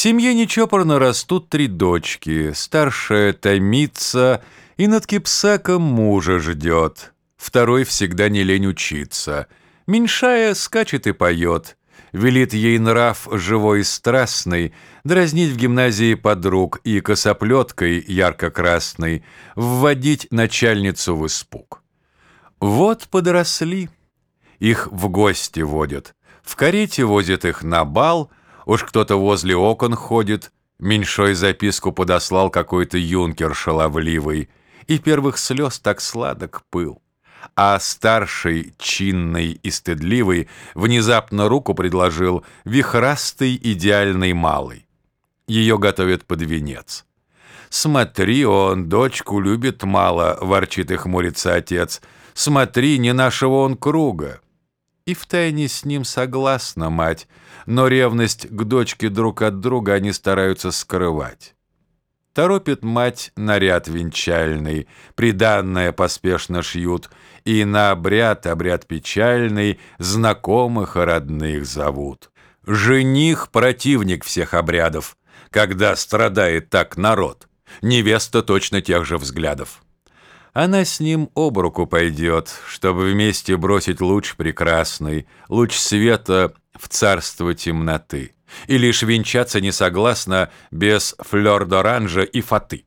семье нечопорно растут три дочки. Старшая томится и над кипсаком мужа ждет. Второй всегда не лень учиться. Меньшая скачет и поет. Велит ей нрав живой и страстный Дразнить в гимназии подруг И косоплеткой ярко-красной Вводить начальницу в испуг. Вот подросли. Их в гости водят. В карете возят их на бал, Уж кто-то возле окон ходит, Меньшой записку подослал какой-то юнкер шаловливый, И первых слез так сладок пыл. А старший, чинный и стыдливый Внезапно руку предложил Вихрастый идеальный малый. Ее готовят под венец. «Смотри, он дочку любит мало», — ворчит и хмурится отец. «Смотри, не нашего он круга». И втайне с ним согласна мать, но ревность к дочке друг от друга они стараются скрывать. Торопит мать наряд венчальный, приданное поспешно шьют, И на обряд, обряд печальный, знакомых и родных зовут. Жених — противник всех обрядов, когда страдает так народ, невеста точно тех же взглядов. Она с ним об руку пойдет, чтобы вместе бросить луч прекрасный, луч света в царство темноты и лишь венчаться не согласна без флёр-д'оранжа и фаты.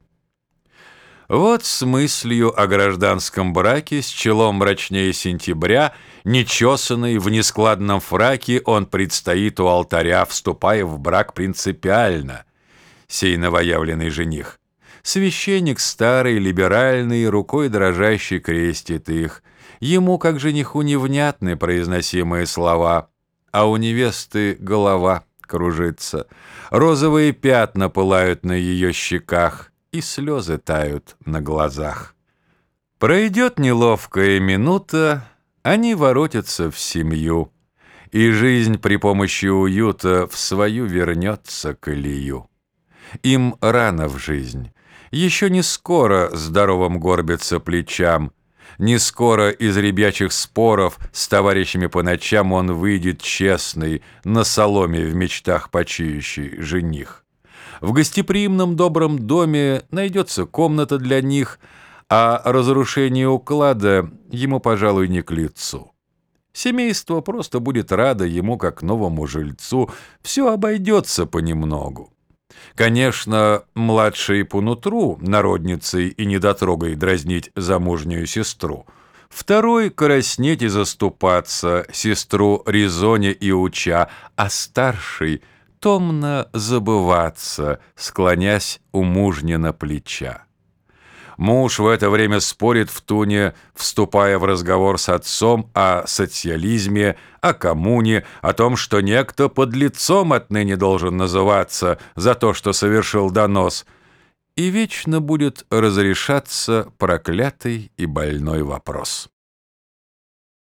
Вот с мыслью о гражданском браке с челом мрачнее сентября, нечесанный в нескладном фраке, он предстоит у алтаря, вступая в брак принципиально, сей новоявленный жених. Священник старый, либеральный, рукой дрожащий крестит их. Ему, как жениху, невнятны произносимые слова, а у невесты голова — кружится. Розовые пятна пылают на ее щеках, и слезы тают на глазах. Пройдет неловкая минута, они воротятся в семью, и жизнь при помощи уюта в свою вернется колею. Им рано в жизнь, еще не скоро здоровым горбится плечам, не скоро из ребячих споров с товарищами по ночам он выйдет честный, на соломе в мечтах почиющий жених. В гостеприимном добром доме найдется комната для них, а разрушение уклада ему, пожалуй, не к лицу. Семейство просто будет радо ему, как новому жильцу, все обойдется понемногу. Конечно, младшей по нутру, народницей и недотрогой дразнить замужнюю сестру. Второй — краснеть и заступаться, сестру резоне и уча, а старший — томно забываться, склонясь у мужнина плеча. Муж в это время спорит в туне, вступая в разговор с отцом о социализме, о коммуне, о том, что некто под лицом отныне должен называться за то, что совершил донос, и вечно будет разрешаться проклятый и больной вопрос.